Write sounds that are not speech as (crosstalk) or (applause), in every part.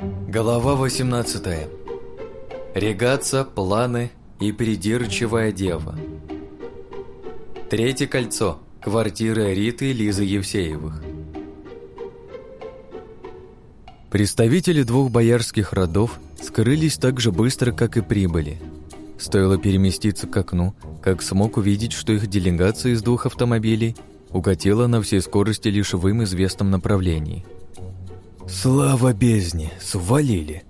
Глава 18. Регаться, планы и придирчивая дева. Третье кольцо. Квартира Риты и Лизы Евсеевых. Представители двух боярских родов скрылись так же быстро, как и прибыли. Стоило переместиться к окну, как смог увидеть, что их делегация из двух автомобилей укатила на всей скорости лишь в им известном направлении. «Слава бездне! Свалили!»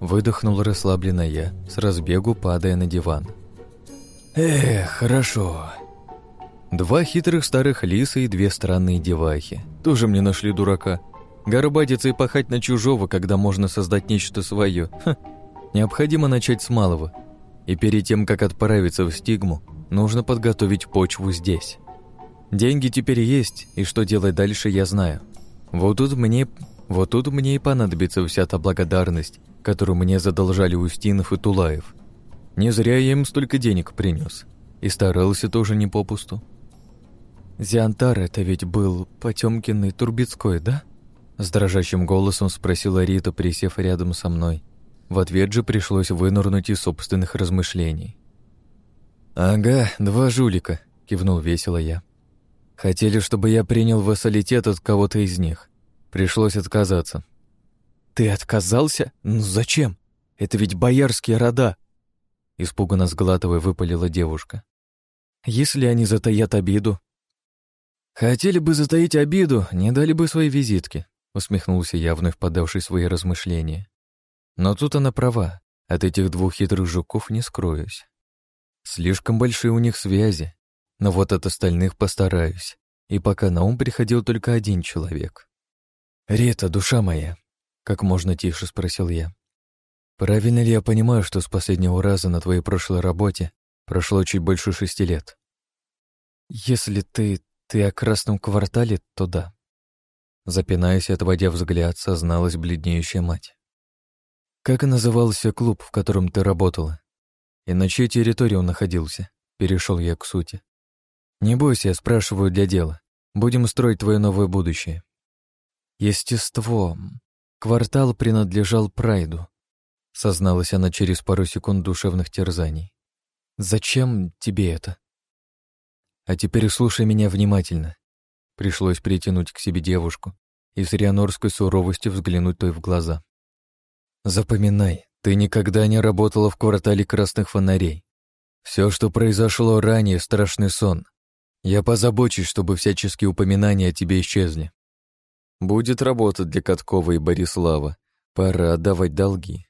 Выдохнул расслабленно я, с разбегу падая на диван. «Эх, хорошо!» Два хитрых старых лиса и две странные девахи. Тоже мне нашли дурака. Горбатиться и пахать на чужого, когда можно создать нечто свое. Ха. Необходимо начать с малого. И перед тем, как отправиться в стигму, нужно подготовить почву здесь. Деньги теперь есть, и что делать дальше, я знаю. Вот тут мне, вот тут мне и понадобится вся та благодарность, которую мне задолжали Устинов и Тулаев. Не зря я им столько денег принес. И старался тоже не попусту. «Зиантар это ведь был Потемкин и Турбецкой, да?» С дрожащим голосом спросила Рита, присев рядом со мной. В ответ же пришлось вынырнуть из собственных размышлений. «Ага, два жулика», — кивнул весело я. Хотели, чтобы я принял вассалитет от кого-то из них. Пришлось отказаться. «Ты отказался? Ну зачем? Это ведь боярские рода!» Испуганно сглатывая, выпалила девушка. «Если они затаят обиду?» «Хотели бы затаить обиду, не дали бы свои визитки», усмехнулся я, вновь подавший свои размышления. Но тут она права, от этих двух хитрых жуков не скроюсь. Слишком большие у них связи, но вот от остальных постараюсь. И пока на ум приходил только один человек. «Рита, душа моя», — как можно тише спросил я. «Правильно ли я понимаю, что с последнего раза на твоей прошлой работе прошло чуть больше шести лет?» «Если ты... ты о красном квартале, то да». Запинаясь, отводя взгляд, созналась бледнеющая мать. «Как назывался клуб, в котором ты работала? И на чьей территории он находился?» Перешел я к сути. «Не бойся, я спрашиваю для дела. Будем строить твое новое будущее». «Естество. Квартал принадлежал Прайду», — созналась она через пару секунд душевных терзаний. «Зачем тебе это?» «А теперь слушай меня внимательно». Пришлось притянуть к себе девушку и с рианорской суровостью взглянуть той в глаза. «Запоминай, ты никогда не работала в квартале красных фонарей. Все, что произошло ранее, страшный сон. Я позабочусь, чтобы всяческие упоминания о тебе исчезли. Будет работа для Каткова и Борислава. Пора отдавать долги.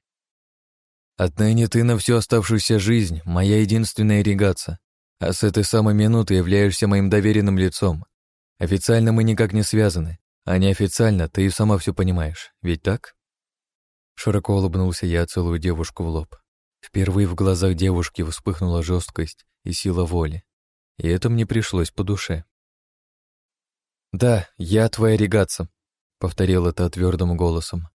Отныне ты на всю оставшуюся жизнь моя единственная регация, а с этой самой минуты являешься моим доверенным лицом. Официально мы никак не связаны, а неофициально ты и сама все понимаешь, ведь так? Широко улыбнулся я, целую девушку в лоб. Впервые в глазах девушки вспыхнула жесткость и сила воли и это мне пришлось по душе. «Да, я твоя регатца», — повторил это твердым голосом.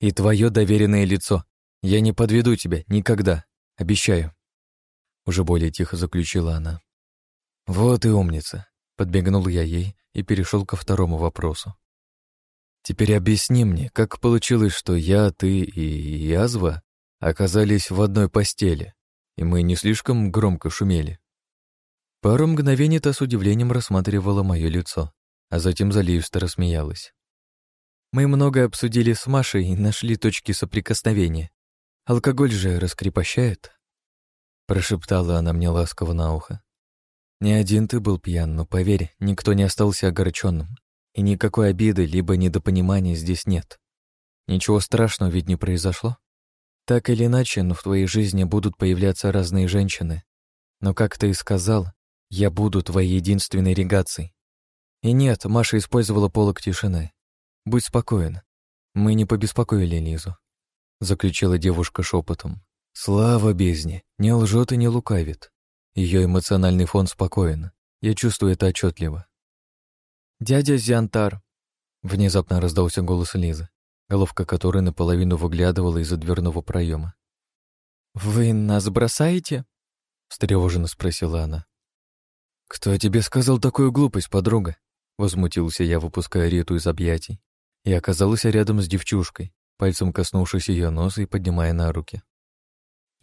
«И твое доверенное лицо. Я не подведу тебя никогда, обещаю». Уже более тихо заключила она. «Вот и умница», — подбегнул я ей и перешел ко второму вопросу. «Теперь объясни мне, как получилось, что я, ты и язва оказались в одной постели, и мы не слишком громко шумели?» Пару мгновений та с удивлением рассматривала мое лицо, а затем заливисто рассмеялась. Мы много обсудили с Машей и нашли точки соприкосновения. Алкоголь же раскрепощает. Прошептала она мне ласково на ухо. Не один ты был пьян, но поверь, никто не остался огорченным. И никакой обиды либо недопонимания здесь нет. Ничего страшного ведь не произошло. Так или иначе, но в твоей жизни будут появляться разные женщины. Но, как ты и сказал, я буду твоей единственной регацией. И нет, Маша использовала полок тишины. Будь спокоен. Мы не побеспокоили Лизу. Заключила девушка шепотом. Слава бездне, не лжет и не лукавит. Ее эмоциональный фон спокоен. Я чувствую это отчетливо. «Дядя Зиантар!» Внезапно раздался голос Лизы, головка которой наполовину выглядывала из-за дверного проема. «Вы нас бросаете?» — встревоженно спросила она. «Кто тебе сказал такую глупость, подруга?» Возмутился я, выпуская Риту из объятий, и оказался рядом с девчушкой, пальцем коснувшись ее носа и поднимая на руки.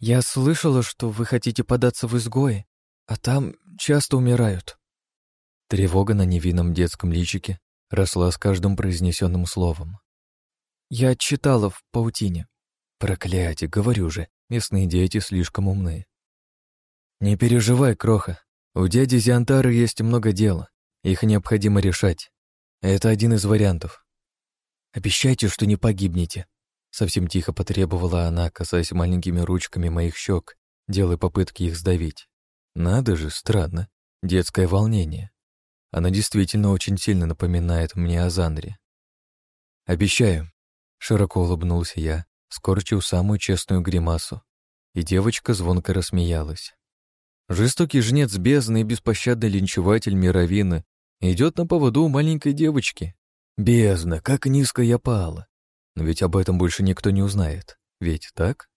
«Я слышала, что вы хотите податься в изгои, а там часто умирают». Тревога на невинном детском личике росла с каждым произнесенным словом. «Я читала в паутине». «Проклятие, говорю же, местные дети слишком умны». «Не переживай, Кроха. У дяди Зиантары есть много дела. Их необходимо решать. Это один из вариантов. Обещайте, что не погибнете. Совсем тихо потребовала она, касаясь маленькими ручками моих щек, делая попытки их сдавить. Надо же, странно. Детское волнение. Она действительно очень сильно напоминает мне о Зандре. «Обещаю», — широко улыбнулся я, скорчил самую честную гримасу, и девочка звонко рассмеялась. Жестокий жнец бездны и беспощадный линчеватель мировины идет на поводу у маленькой девочки. Бездна, как низко я пала. Но ведь об этом больше никто не узнает. Ведь так?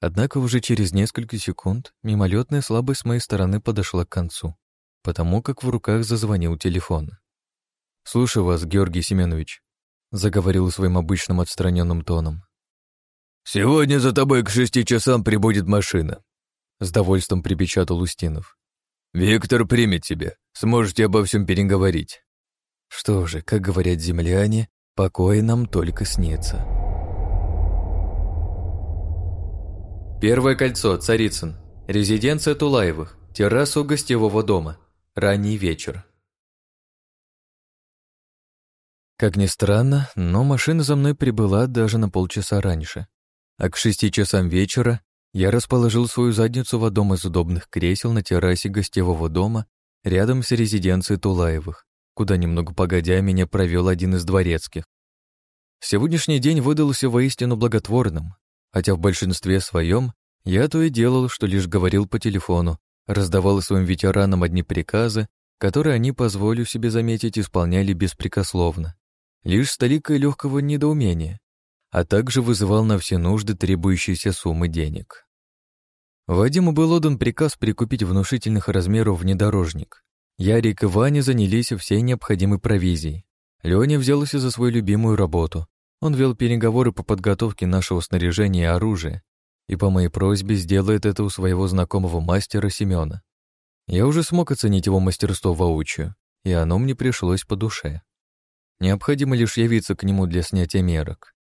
Однако уже через несколько секунд мимолетная слабость с моей стороны подошла к концу, потому как в руках зазвонил телефон. «Слушаю вас, Георгий Семенович», — заговорил своим обычным отстраненным тоном. «Сегодня за тобой к шести часам прибудет машина. С довольством припечатал Устинов. «Виктор примет тебя. Сможете обо всем переговорить». Что же, как говорят земляне, покой нам только снится. Первое кольцо, Царицын. Резиденция Тулаевых. Террасу гостевого дома. Ранний вечер. Как ни странно, но машина за мной прибыла даже на полчаса раньше. А к шести часам вечера я расположил свою задницу в одном из удобных кресел на террасе гостевого дома рядом с резиденцией Тулаевых, куда немного погодя меня провел один из дворецких. Сегодняшний день выдался воистину благотворным, хотя в большинстве своем я то и делал, что лишь говорил по телефону, раздавал своим ветеранам одни приказы, которые они, позволю себе заметить, исполняли беспрекословно. Лишь с толикой легкого недоумения, а также вызывал на все нужды требующиеся суммы денег. Вадиму был отдан приказ прикупить внушительных размеров внедорожник. Ярик и Ваня занялись всей необходимой провизией. Леня взялся за свою любимую работу. Он вел переговоры по подготовке нашего снаряжения и оружия, и по моей просьбе сделает это у своего знакомого мастера Семена. Я уже смог оценить его мастерство воочию, и оно мне пришлось по душе. Необходимо лишь явиться к нему для снятия мерок.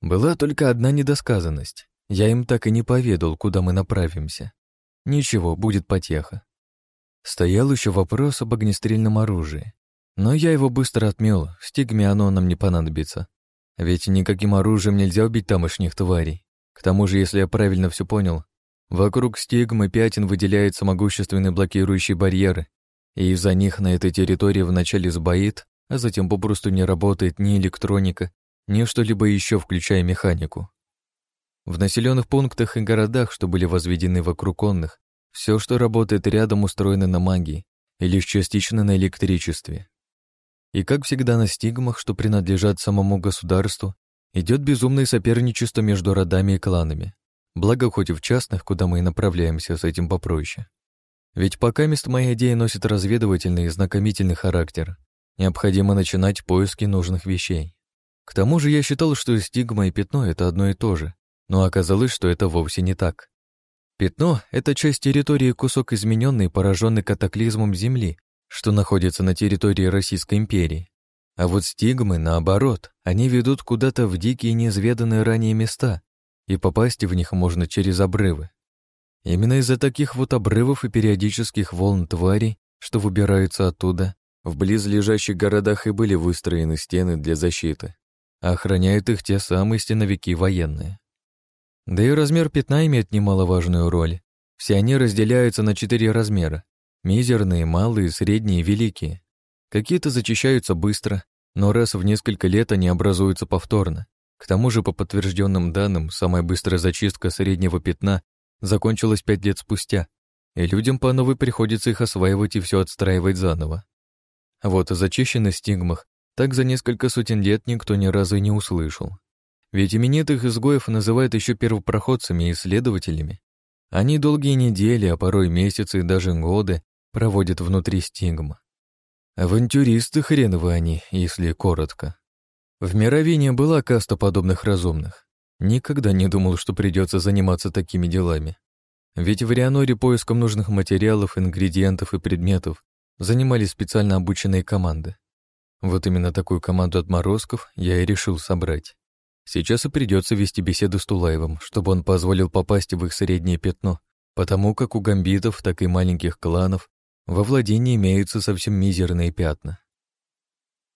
Была только одна недосказанность. Я им так и не поведал, куда мы направимся. Ничего, будет потеха. Стоял еще вопрос об огнестрельном оружии. Но я его быстро отмел, стигме оно нам не понадобится. Ведь никаким оружием нельзя убить тамошних тварей. К тому же, если я правильно все понял, вокруг стигмы пятен выделяются могущественные блокирующие барьеры, и из-за них на этой территории вначале сбоит, а затем попросту не работает ни электроника, ни что-либо еще, включая механику. В населенных пунктах и городах, что были возведены вокруг конных, все, что работает рядом, устроено на магии и лишь частично на электричестве. И как всегда на стигмах, что принадлежат самому государству, идет безумное соперничество между родами и кланами. Благо, хоть и в частных, куда мы и направляемся, с этим попроще. Ведь пока мест моя идея носит разведывательный и знакомительный характер, необходимо начинать поиски нужных вещей. К тому же я считал, что стигма и пятно — это одно и то же, но оказалось, что это вовсе не так. Пятно — это часть территории кусок измененный, пораженный катаклизмом Земли, что находится на территории Российской империи. А вот стигмы, наоборот, они ведут куда-то в дикие неизведанные ранее места, и попасть в них можно через обрывы. Именно из-за таких вот обрывов и периодических волн тварей, что выбираются оттуда, в близлежащих городах и были выстроены стены для защиты охраняют их те самые стеновики военные. Да и размер пятна имеет немаловажную роль. Все они разделяются на четыре размера. Мизерные, малые, средние великие. Какие-то зачищаются быстро, но раз в несколько лет они образуются повторно. К тому же, по подтвержденным данным, самая быстрая зачистка среднего пятна закончилась пять лет спустя, и людям по новой приходится их осваивать и все отстраивать заново. Вот о зачищенных стигмах так за несколько сотен лет никто ни разу и не услышал. Ведь именитых изгоев называют еще первопроходцами и исследователями. Они долгие недели, а порой месяцы и даже годы проводят внутри стигма. Авантюристы хреновы они, если коротко. В Мировине была каста подобных разумных. Никогда не думал, что придется заниматься такими делами. Ведь в Рианоре поиском нужных материалов, ингредиентов и предметов занимались специально обученные команды. Вот именно такую команду отморозков я и решил собрать. Сейчас и придется вести беседу с Тулаевым, чтобы он позволил попасть в их среднее пятно, потому как у гамбитов, так и маленьких кланов во владении имеются совсем мизерные пятна.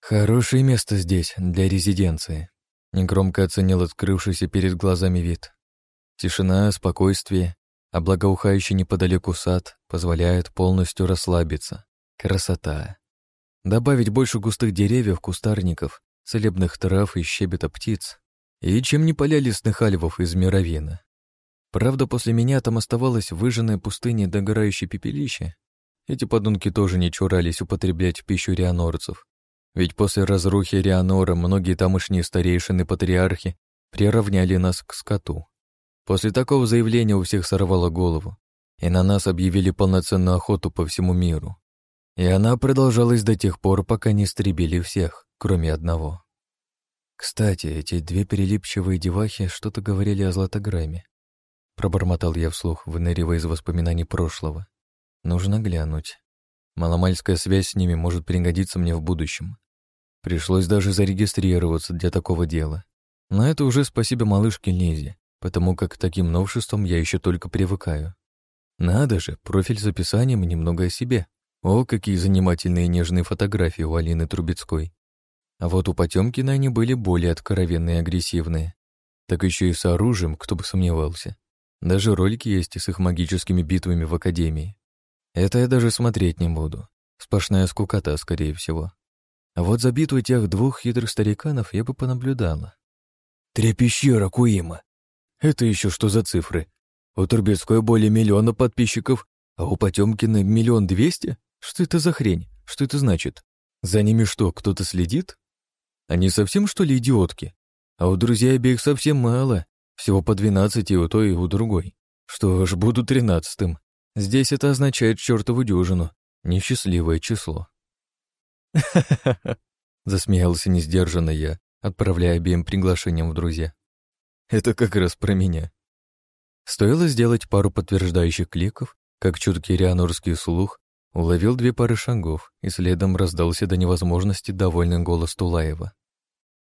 Хорошее место здесь для резиденции. Негромко оценил открывшийся перед глазами вид. Тишина, спокойствие, а благоухающий неподалеку сад позволяет полностью расслабиться. Красота. Добавить больше густых деревьев, кустарников, целебных трав и щебета птиц. И чем не поля лесных альвов из мировина. Правда, после меня там оставалась выжженная пустыня догорающее пепелище. Эти подонки тоже не чурались употреблять пищу рианорцев, ведь после разрухи Рианора многие тамошние старейшины патриархи приравняли нас к скоту. После такого заявления у всех сорвало голову, и на нас объявили полноценную охоту по всему миру. И она продолжалась до тех пор, пока не истребили всех, кроме одного. Кстати, эти две перелипчивые девахи что-то говорили о златограмме. Пробормотал я вслух, выныривая из воспоминаний прошлого. Нужно глянуть. Маломальская связь с ними может пригодиться мне в будущем. Пришлось даже зарегистрироваться для такого дела. Но это уже спасибо малышке Лизе, потому как к таким новшествам я еще только привыкаю. Надо же, профиль с описанием немного о себе. О, какие занимательные нежные фотографии у Алины Трубецкой. А вот у Потемкина они были более откровенные и агрессивные. Так еще и с оружием, кто бы сомневался. Даже ролики есть с их магическими битвами в Академии. Это я даже смотреть не буду. Сплошная скукота, скорее всего. А вот за битву тех двух хитрых стариканов я бы понаблюдала. Три пещера Куима. Это еще что за цифры? У Турбецкой более миллиона подписчиков, а у Потемкина миллион двести? Что это за хрень? Что это значит? За ними что, кто-то следит? Они совсем, что ли, идиотки? А у друзей обеих совсем мало. Всего по двенадцати у той и у другой. Что ж, буду тринадцатым. Здесь это означает чертову дюжину. Несчастливое число. (laughs) Засмеялся несдержанно я, отправляя обеим приглашением в друзья. Это как раз про меня. Стоило сделать пару подтверждающих кликов, как чуткий рианорский слух уловил две пары шагов, и следом раздался до невозможности довольный голос Тулаева.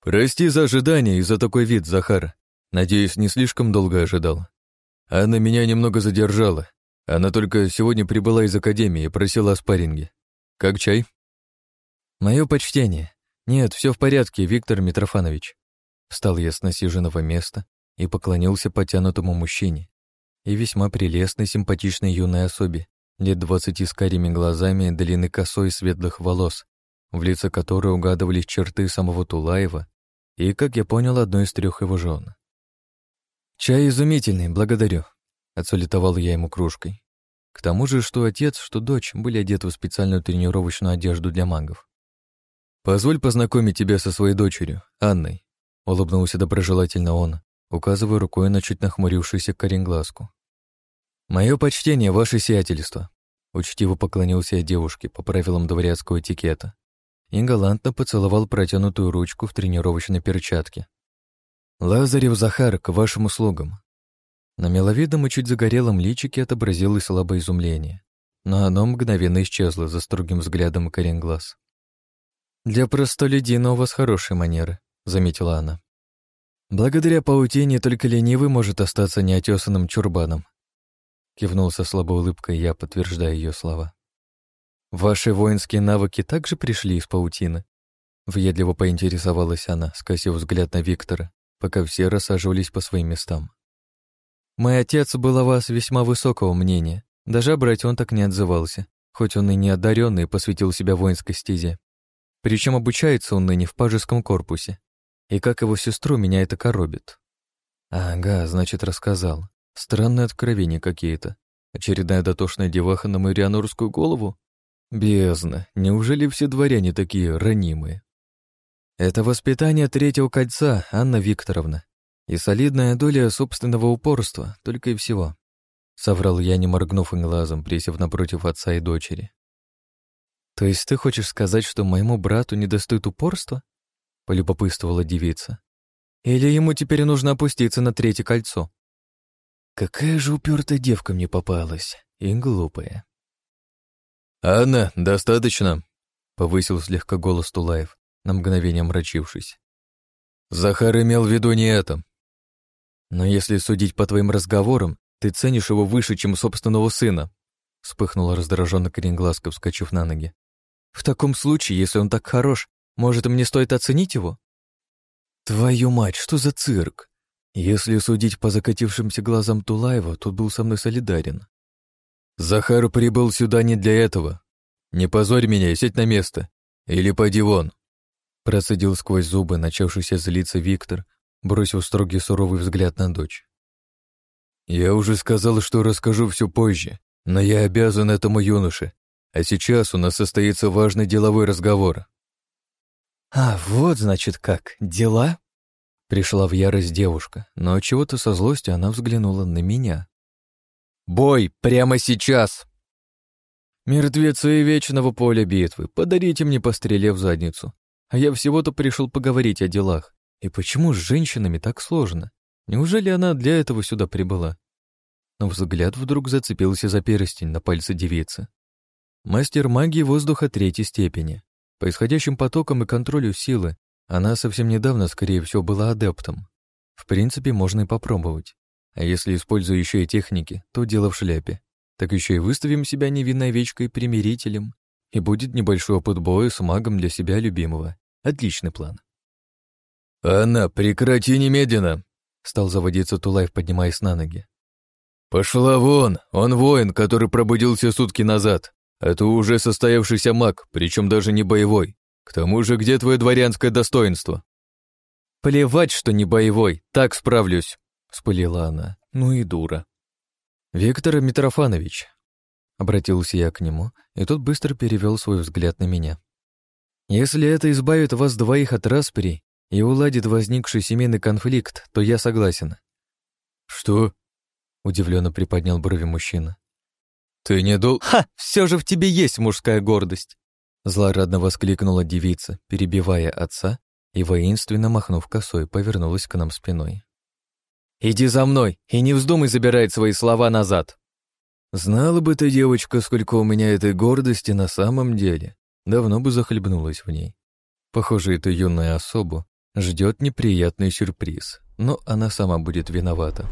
«Прости за ожидание и за такой вид, Захар. Надеюсь, не слишком долго ожидал. Анна меня немного задержала. Она только сегодня прибыла из академии и просила о спарринге. Как чай?» «Мое почтение. Нет, все в порядке, Виктор Митрофанович». Встал я с насиженного места и поклонился потянутому мужчине и весьма прелестной, симпатичной юной особе, лет двадцати с карими глазами, длины косой светлых волос, в лице которой угадывались черты самого Тулаева и, как я понял, одной из трех его жен. «Чай изумительный, благодарю», — отсулетовал я ему кружкой. К тому же, что отец, что дочь были одеты в специальную тренировочную одежду для магов. «Позволь познакомить тебя со своей дочерью, Анной», — улыбнулся доброжелательно он, указывая рукой на чуть нахмурившуюся коренглазку. «Мое почтение, ваше сиятельство», — учтиво поклонился я девушке по правилам дворянского этикета и галантно поцеловал протянутую ручку в тренировочной перчатке. «Лазарев Захар, к вашим услугам». На миловидном и чуть загорелом личике отобразилось слабое изумление, но оно мгновенно исчезло за строгим взглядом коренглаз. «Для простолюдина у вас хорошие манеры», — заметила она. «Благодаря паутине только ленивый может остаться неотесанным чурбаном», — кивнул со слабой улыбкой я, подтверждая ее слова. «Ваши воинские навыки также пришли из паутины?» Въедливо поинтересовалась она, скосив взгляд на Виктора, пока все рассаживались по своим местам. «Мой отец был о вас весьма высокого мнения. Даже брать он так не отзывался, хоть он и не одаренный посвятил себя воинской стезе. Причем обучается он ныне в пажеском корпусе. И как его сестру меня это коробит. Ага, значит, рассказал. Странные откровения какие-то. Очередная дотошная деваха на мою рианорскую голову? Бездна, неужели все дворяне такие ранимые? Это воспитание третьего кольца, Анна Викторовна. И солидная доля собственного упорства, только и всего. Соврал я, не моргнув и глазом, присев напротив отца и дочери. «То есть ты хочешь сказать, что моему брату не достает упорства?» — полюбопытствовала девица. «Или ему теперь нужно опуститься на третье кольцо?» Какая же упертая девка мне попалась, и глупая. «Анна, достаточно», — повысил слегка голос Тулаев, на мгновение мрачившись. «Захар имел в виду не это. Но если судить по твоим разговорам, ты ценишь его выше, чем собственного сына», — вспыхнула раздраженно Коренгласка, вскочив на ноги. «В таком случае, если он так хорош, может, мне стоит оценить его?» «Твою мать, что за цирк?» Если судить по закатившимся глазам Тулаева, тот был со мной солидарен. «Захар прибыл сюда не для этого. Не позорь меня и сядь на место. Или пойди вон!» Процедил сквозь зубы начавшийся злиться Виктор, бросив строгий суровый взгляд на дочь. «Я уже сказал, что расскажу все позже, но я обязан этому юноше, а сейчас у нас состоится важный деловой разговор». «А, вот, значит, как, дела?» Пришла в ярость девушка, но чего-то со злостью она взглянула на меня. «Бой! Прямо сейчас!» «Мертвецы вечного поля битвы, подарите мне по стреле в задницу. А я всего-то пришел поговорить о делах. И почему с женщинами так сложно? Неужели она для этого сюда прибыла?» Но взгляд вдруг зацепился за перстень на пальце девицы. Мастер магии воздуха третьей степени. По исходящим потокам и контролю силы она совсем недавно, скорее всего, была адептом. В принципе, можно и попробовать. А если использую еще и техники, то дело в шляпе. Так еще и выставим себя невинной овечкой примирителем, и будет небольшой опыт боя с магом для себя любимого. Отличный план. «Анна, прекрати немедленно!» — стал заводиться Тулаев, поднимаясь на ноги. «Пошла вон! Он воин, который пробудился сутки назад. Это уже состоявшийся маг, причем даже не боевой. К тому же, где твое дворянское достоинство? Плевать, что не боевой, так справлюсь, вспылила она. Ну и дура. Виктор Митрофанович, обратился я к нему, и тот быстро перевел свой взгляд на меня. Если это избавит вас двоих от распри и уладит возникший семейный конфликт, то я согласен. Что? удивленно приподнял брови мужчина. Ты не дол... Ха! Все же в тебе есть мужская гордость. Злорадно воскликнула девица, перебивая отца, и воинственно махнув косой, повернулась к нам спиной. «Иди за мной и не вздумай забирать свои слова назад!» «Знала бы ты, девочка, сколько у меня этой гордости на самом деле, давно бы захлебнулась в ней. Похоже, эту юную особу ждет неприятный сюрприз, но она сама будет виновата».